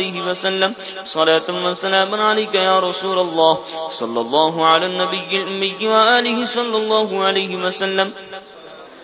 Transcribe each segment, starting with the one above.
عليه وسلم. صلاة وسلام عليك يا رسول الله. صلى الله على النبي الأمي وآله صلى الله عليه وسلم.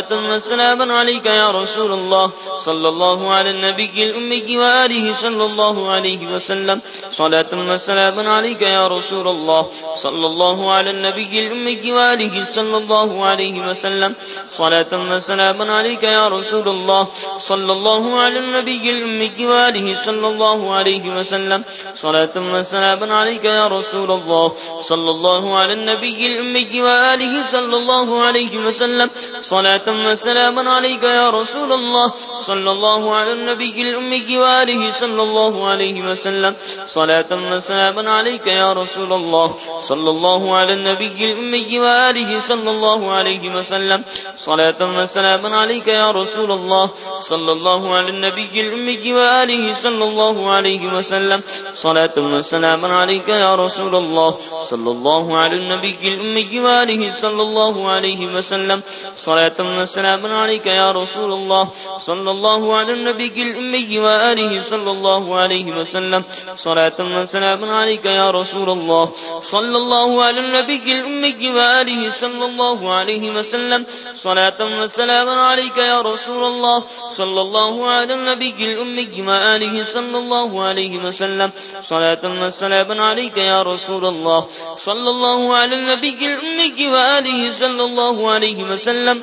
صلاة وسلام عليك يا رسول الله. صلى الله على النبي الأمي وآله صلى الله عليه وسلم. صلاة وسلام عليك يا رسول الله. صلى الله على النبي الأمي وآله صلى الله عليه وسلم. صلاة وسلام عليك يا رسول الله. صلى الله على النبي الأمي وآله صلى الله عليه وسلم. صلاة وسلام عليك يا رسول الله. صلى الله على النبي الأمي وآله صلى الله عليه وسلم. صلاة وسلام عليك يا رسول الله. صلى الله على النبي الأمي وآله صلى الله عليه وسلم. صلاة وسلام عليك يا رسول الله. صلى الله على النبي الأمي وآله صلى الله عليه وسلم. صلاة وسلام عليك يا رسول الله. صلى الله على النبي الأمي وآله صلى الله عليه وسلم. صلاة وسلام عليك يا رسول الله. صلى الله على النبي الأمي وآله صلى الله عليه وسلم. صلاة وسلام عليك يا رسول الله. صلى الله على النبي الأمي وآله صلى الله عليه وسلم. صلاة وسلام عليك يا رسول الله. صلى الله على النبي الأمي وآله صلى الله عليه وسلم. صلاة وسلام عليك يا رسول الله. صلى الله على النبي الأمي وآله صلى الله عليه وسلم. صلاة وسلام عليك يا رسول الله. صلى الله على النبي الأمي وآله صلى الله عليه وسلم.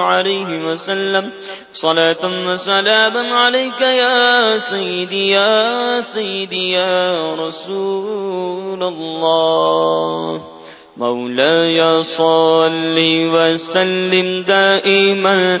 عليه وسلم. صلاة وسلاما عليك يا سيدي يا سيدي، يا رسول الله. مولاي صل وسلم دائما.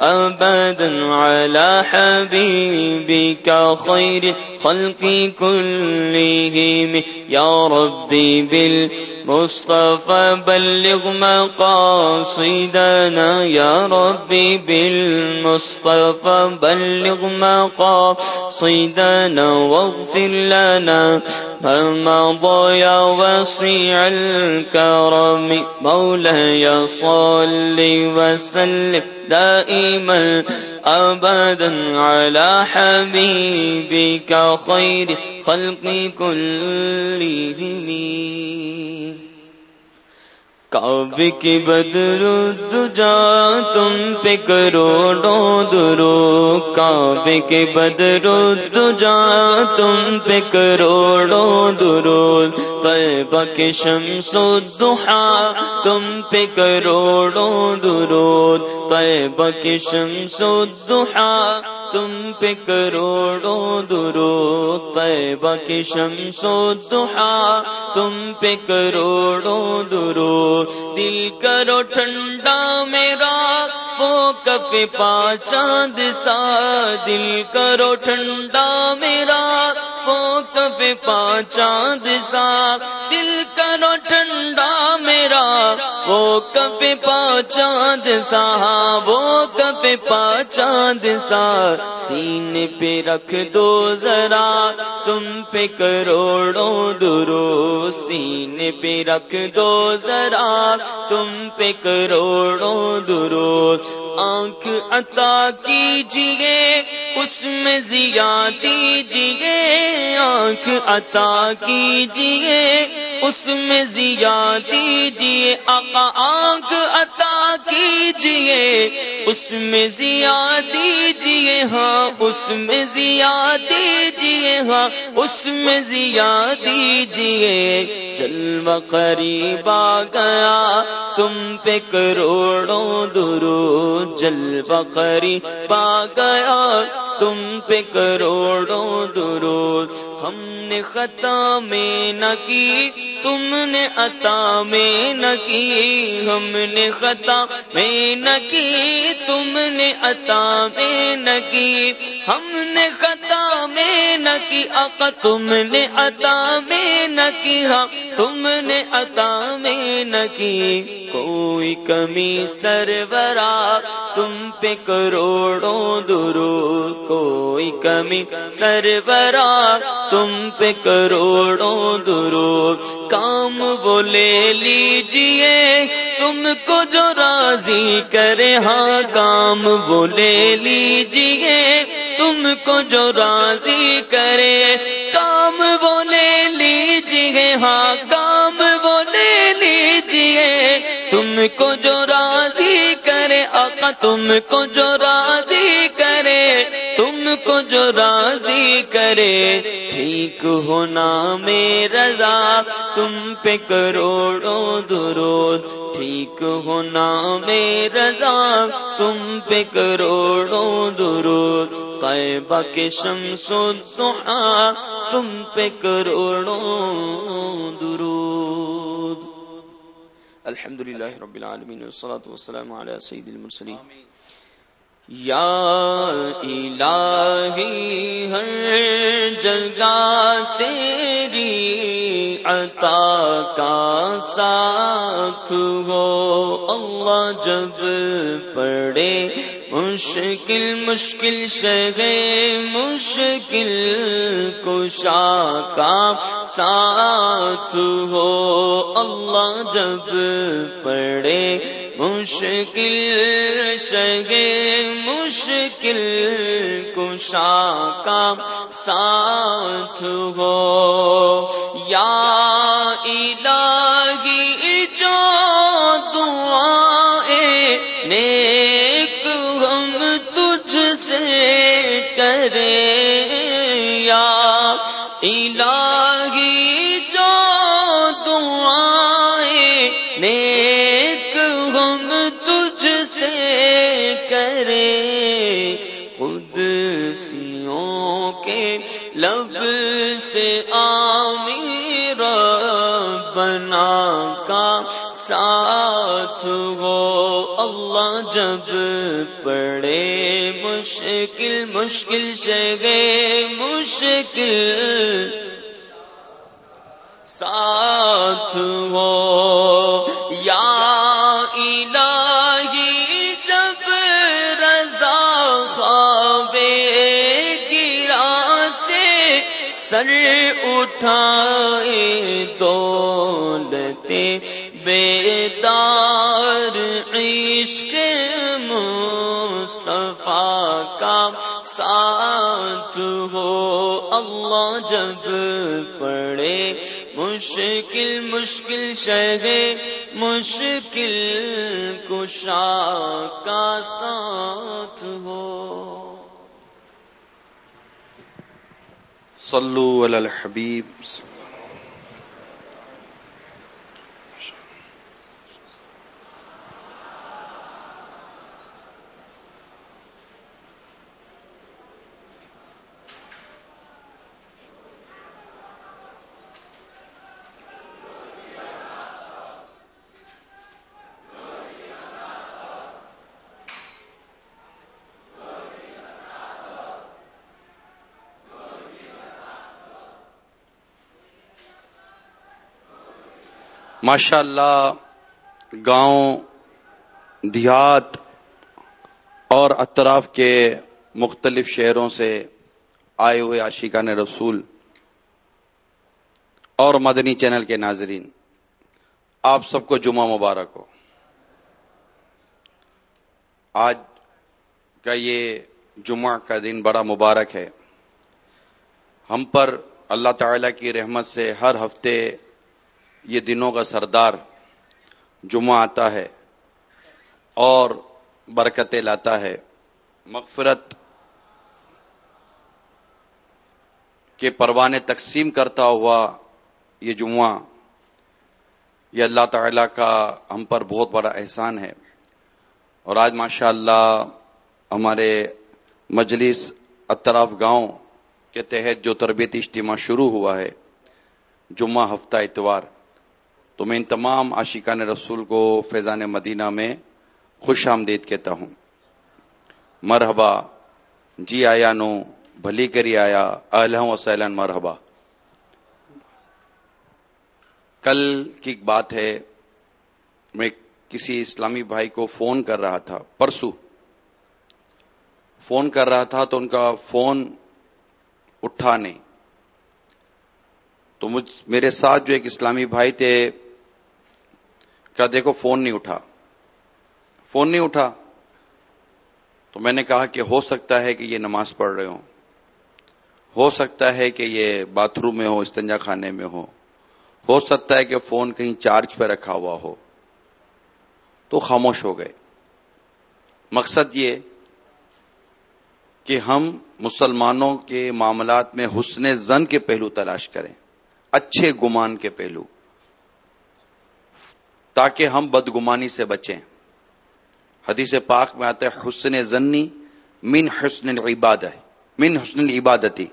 أبدا على حبيبك خير الخلق كلهم. يا ربي بالمصطفى بلغ مقاصدنا. يا ربي بالمصطفى بلغ مقاصدنا واغفر لنا مضى يا وسيع الكرم. مولاي صل وسلم. دائما أبدا على حبيبك خير خلق كلهم. کعبے کی بدر دجا، تم پہ کروڑوں درو، کعبے کے بدر دجا، تم پہ کروڑوں درو، طیبہ کے شمس و دحا تم پہ کروڑوں درود طیبہ کے شمس و دحا تم پہ کروڑوں درو طیبہ کی شمس و دحا تم پہ کروڑوں درو دل کرو ٹھنڈا میرا، وہ کف پا چاند سا، دل کرو ٹھنڈا میرا، وہ کف پا چاند سا، دل کرو ٹھنڈا میرا۔ وہ کف پا چاند سا، وہ کپے پا چاند سا۔ سینے پہ رکھ دو ذرا، تم پہ کروڑوں درو۔ سینے پہ رکھ دو ذرا، تم پہ کروڑوں درو۔ آنکھ عطا کیجیے اس میں زیا دیجیے آنکھ عطا کیجیے اس میں زیا دیجیے آقا آنکھ عطا کیجیے، اس میں زیا دیجیے ہاں اس میں زیا دیجیے ہاں اس میں زیا دیجیے چل قریب آ گیا، تم پہ کروڑوں درو جل قریب آ گیا، تم پہ کروڑوں درود۔ ہم نے خطا میں نہ کی، تم نے عطا میں نہ کی۔ ہم نے خطا میں نہ کی، تم نے عطا میں نہ کی۔ ہم کی آقا تم نے عطا میں نہ کی تم نے عطا میں نہ کی۔ کوئی کمی سرورا، تم پہ کروڑوں درود۔ کوئی کمی سرورا، تم پہ کروڑوں درو کام وہ لے لیجیے، تم کو جو راضی کرے۔ ہاں کام وہ لے لیجیے۔ کو جو راضی کرے، کام وہ لے لیجیے ہاں کام وہ لے لیجیے تم کو جو راضی کرے، آقا، تم کو جو راضی کو جو راضی کرے ٹھیک ہونا میں رضا تم پہ کروڑوں درود ٹھیک ہونا میں رضا تم پہ کروڑوں درود قیبہ کے شمس و دعا تم پہ کروڑوں درود۔ الحمدللہ رب العالمین والصلاة والسلام علی سید المرسلین۔ یا الہی ہر جگہ تیری عطا کا ساتھ ہو۔ اللہ جب پڑے مشکل مشکل شگے مشکل کشا کا ساتھ ہو۔ اللہ جب پڑے مشکل شگے مشکل کشا کا ساتھ ہو۔ یا الہی مشکل مشکل جگہ، مشکل۔ ساتھ ہو یا الہی، جب رضا خواب گرا سے سر اٹھائے، دولتے بیدار، عشق مصطفیٰ کا ساتھ ہو۔ اللہ جب پڑے مشکل مشکل شہے، مشکل کشا کا ساتھ ہو۔ صلو علی الحبیب ماشاء اللہ گاؤں، دیہات اور اطراف کے مختلف شہروں سے آئے ہوئے عاشقان رسول اور مدنی چینل کے ناظرین، آپ سب کو جمعہ مبارک ہو۔ آج کا یہ جمعہ کا دن بڑا مبارک ہے۔ ہم پر اللہ تعالی کی رحمت سے ہر ہفتے یہ دنوں کا سردار جمعہ آتا ہے اور برکتیں لاتا ہے۔ مغفرت کے پروانے تقسیم کرتا ہوا یہ جمعہ یہ اللہ تعالی کا ہم پر بہت بڑا احسان ہے۔ اور آج ماشاء اللہ ہمارے مجلس اطراف گاؤں کے تحت جو تربیتی اجتماع شروع ہوا ہے، جمعہ ہفتہ اتوار۔ تو میں ان تمام عاشقان رسول کو فیضان مدینہ میں خوش آمدید کہتا ہوں۔ مرحبا جی آیا نو، بھلی کری آیا و سیلن مرحبا۔ کل کی ایک بات ہے، میں کسی اسلامی بھائی کو فون کر رہا تھا پرسو فون کر رہا تھا تو ان کا فون اٹھا نہیں۔ تو مجھ، میرے ساتھ جو ایک اسلامی بھائی تھے کیا دیکھو، فون نہیں اٹھا۔ فون نہیں اٹھا۔ تو میں نے کہا کہ ہو سکتا ہے کہ یہ نماز پڑھ رہے ہوں۔ ہو سکتا ہے کہ یہ باتھ روم میں ہو، استنجا خانے میں ہو۔ ہو سکتا ہے کہ فون کہیں چارج پہ رکھا ہوا ہو۔ تو خاموش ہو گئے۔ مقصد یہ کہ ہم مسلمانوں کے معاملات میں حسن زن کے پہلو تلاش کریں، اچھے گمان کے پہلو۔ تاکہ ہم بدگمانی سے بچیں۔ حدیث پاک میں آتا ہے، حسن زنی من حسن العبادت من حسن العبادتی۔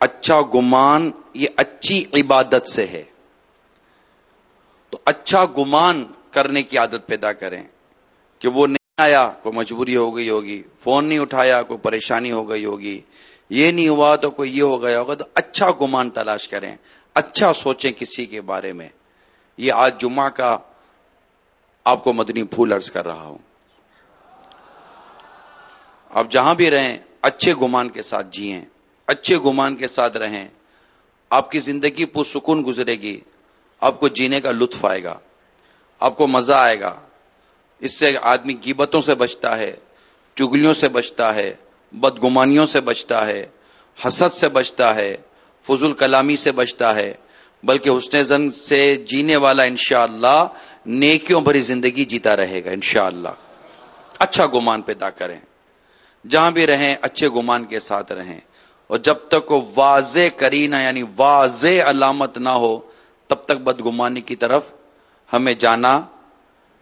اچھا گمان یہ اچھی عبادت سے ہے۔ تو اچھا گمان کرنے کی عادت پیدا کریں کہ وہ نہیں آیا، کوئی مجبوری ہو گئی ہوگی، فون نہیں اٹھایا، کوئی پریشانی ہو گئی ہوگی، یہ نہیں ہوا تو کوئی یہ ہو گیا ہوگا، تو اچھا گمان تلاش کریں۔ اچھا سوچیں کسی کے بارے میں۔ یہ آج جمعہ کا آپ کو مدنی پھول عرض کر رہا ہوں۔ آپ جہاں بھی رہیں، اچھے گمان کے ساتھ جیئیں اچھے گمان کے ساتھ رہیں۔ آپ کی زندگی پرسکون گزرے گی۔ آپ کو جینے کا لطف آئے گا۔ آپ کو مزہ آئے گا۔ اس سے آدمی گیبتوں سے بچتا ہے، چگلیوں سے بچتا ہے، بدگمانیوں سے بچتا ہے، حسد سے بچتا ہے، فضول کلامی سے بچتا ہے۔ بلکہ حسن زن سے جینے والا انشاءاللہ اللہ نیکیوں بھری زندگی جیتا رہے گا انشاءاللہ۔ اچھا گمان پیدا کریں۔ جہاں بھی رہیں، اچھے گمان کے ساتھ رہیں۔ اور جب تک وہ واضح کرینا یعنی واضح علامت نہ ہو، تب تک بدگمانی کی طرف ہمیں جانا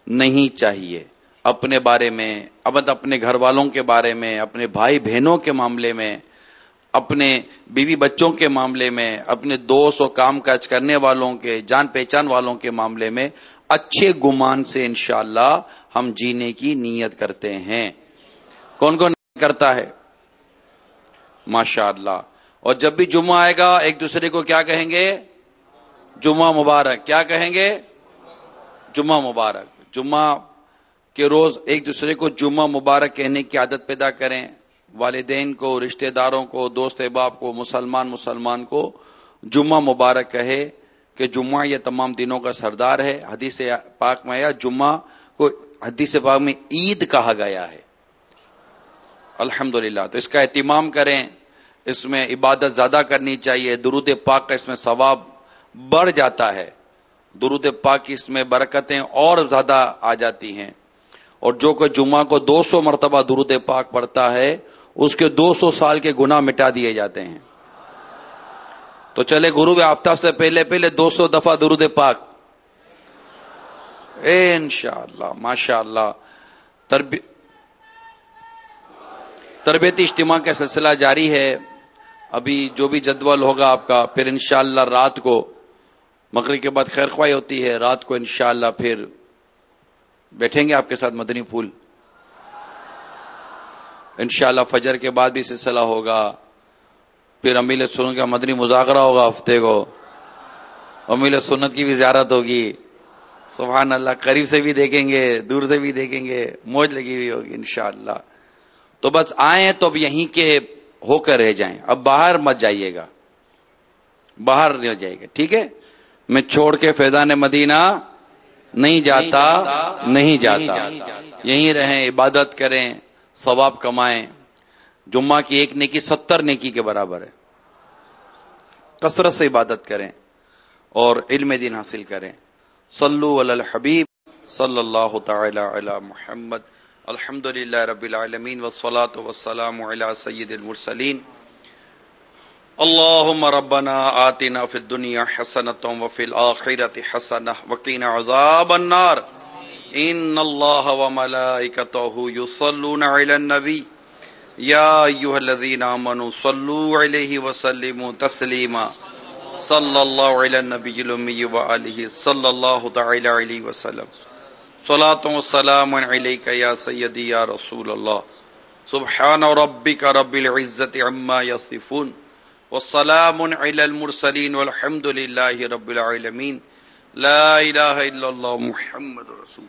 نہیں چاہیے۔ اپنے بارے میں، ابد اپنے گھر والوں کے بارے میں، اپنے بھائی بہنوں کے معاملے میں اپنے بیوی بچوں کے معاملے میں، اپنے دوست اور کام کاج کرنے والوں کے، جان پہچان والوں کے معاملے میں اچھے گمان سے انشاءاللہ ہم جینے کی نیت کرتے ہیں۔ کون کون کرتا ہے؟ ماشاء اللہ اور جب بھی جمعہ آئے گا، ایک دوسرے کو کیا کہیں گے؟ جمعہ مبارک۔ کیا کہیں گے؟ جمعہ مبارک۔ جمعہ کے روز ایک دوسرے کو جمعہ مبارک کہنے کی عادت پیدا کریں۔ والدین کو، رشتہ داروں کو، دوست احباب کو، مسلمان مسلمان کو جمعہ مبارک کہے کہ جمعہ یہ تمام دنوں کا سردار ہے۔ حدیث پاک میں آیا، جمعہ کو حدیث پاک میں عید کہا گیا ہے۔ الحمد تو اس کا اہتمام کریں۔ اس میں عبادت زیادہ کرنی چاہیے۔ درود پاک کا اس میں ثواب بڑھ جاتا ہے۔ درود پاک کی اس میں برکتیں اور زیادہ آ جاتی ہیں۔ اور جو کہ جمعہ کو دو سو مرتبہ درود پاک پڑھتا ہے، اس کے دو سو سال کے گناہ مٹا دیے جاتے ہیں۔ تو چلے غروب آفتاب سے پہلے پہلے دو سو دفعہ درود پاک۔ ان شاء اللہ ماشاء اللہ تربیتی اجتماع کا سلسلہ جاری ہے۔ ابھی جو بھی جدول ہوگا آپ کا، پھر انشاءاللہ رات کو مغرب کے بعد خیر خواہ ہوتی ہے۔ رات کو انشاءاللہ پھر بیٹھیں گے آپ کے ساتھ مدنی پھول۔ انشاءاللہ فجر کے بعد بھی سلسلہ ہوگا۔ پھر امیل سنت کا مدنی مذاکرہ ہوگا ہفتے کو۔ امیل سنت کی بھی زیارت ہوگی۔ سبحان اللہ قریب سے بھی دیکھیں گے، دور سے بھی دیکھیں گے، موج لگی ہوئی ہوگی انشاءاللہ۔ تو بس آئیں تو اب یہیں کے ہو کر رہ جائیں۔ اب باہر مت جائیے گا۔ باہر نہیں جائے گا، ٹھیک ہے؟ میں چھوڑ کے فیضان مدینہ نہیں جاتا نہیں جاتا۔ یہیں رہیں، عبادت کریں، ثواب کمائیں۔ جمعہ کی ایک نیکی ستر نیکی کے برابر ہے۔ کثرت سے عبادت کریں اور علم دین حاصل کریں۔ صلو علی الحبیب صلی اللہ تعالی علی محمد۔ الحمد للہ رب العالمین والصلاة والسلام علی سید المرسلین۔ اللهم ربنا آتنا في الدنيا حسنة وفي الآخرة حسنة وقنا عذاب النار. إن الله وملائكته يصلون على النبي. يا أيها الذين آمنوا صلوا عليه وسلموا تسليما. صلى الله على النبي الأمي وآله صلى الله تعالى عليه وسلم. صلاة والسلام عليك يا سيدي يا رسول الله. سبحان ربك رب العزة عما يصفون. والسلام على المرسلين والحمد لله رب العالمين. لا إله الا الله محمد رسول